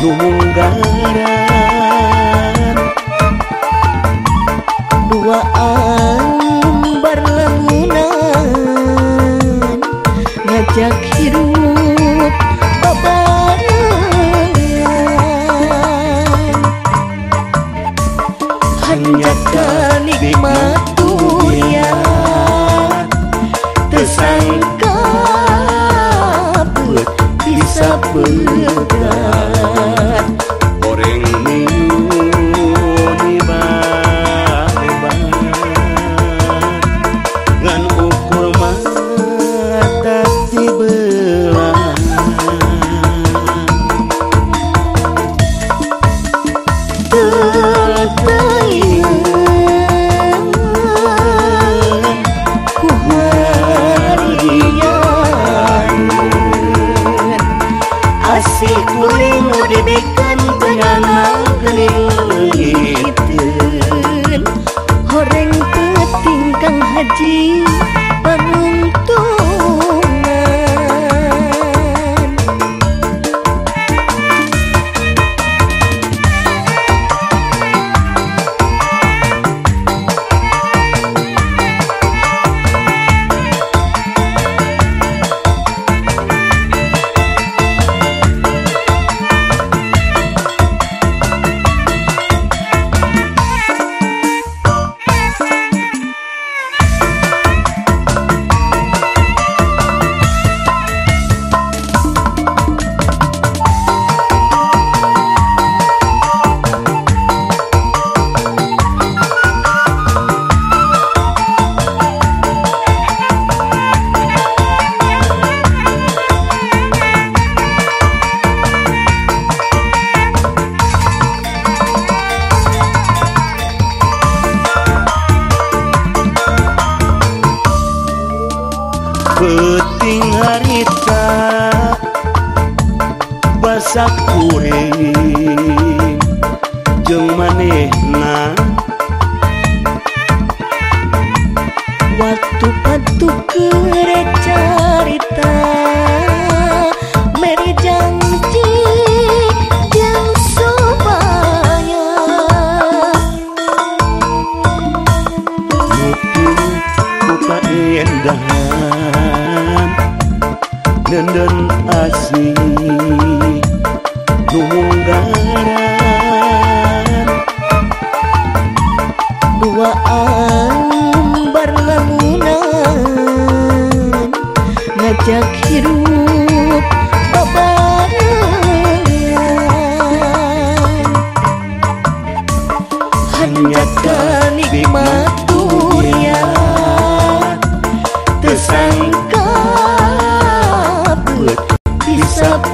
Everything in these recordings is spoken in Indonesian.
Dua Duaan berlamunan Ngajak hidup babaran hanya kenikmat dunia Tersangka bisa berdalam As mo debe gorengưting kang haji tình ब Jo na denden asli Nunggaran Duaan berlamunan Ngajak hidup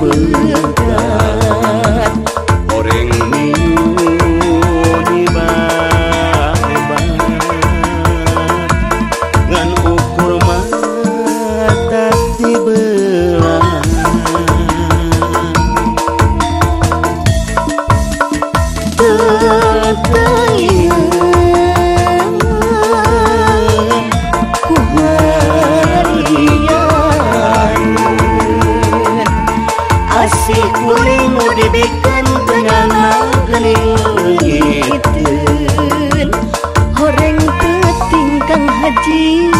美丽。you.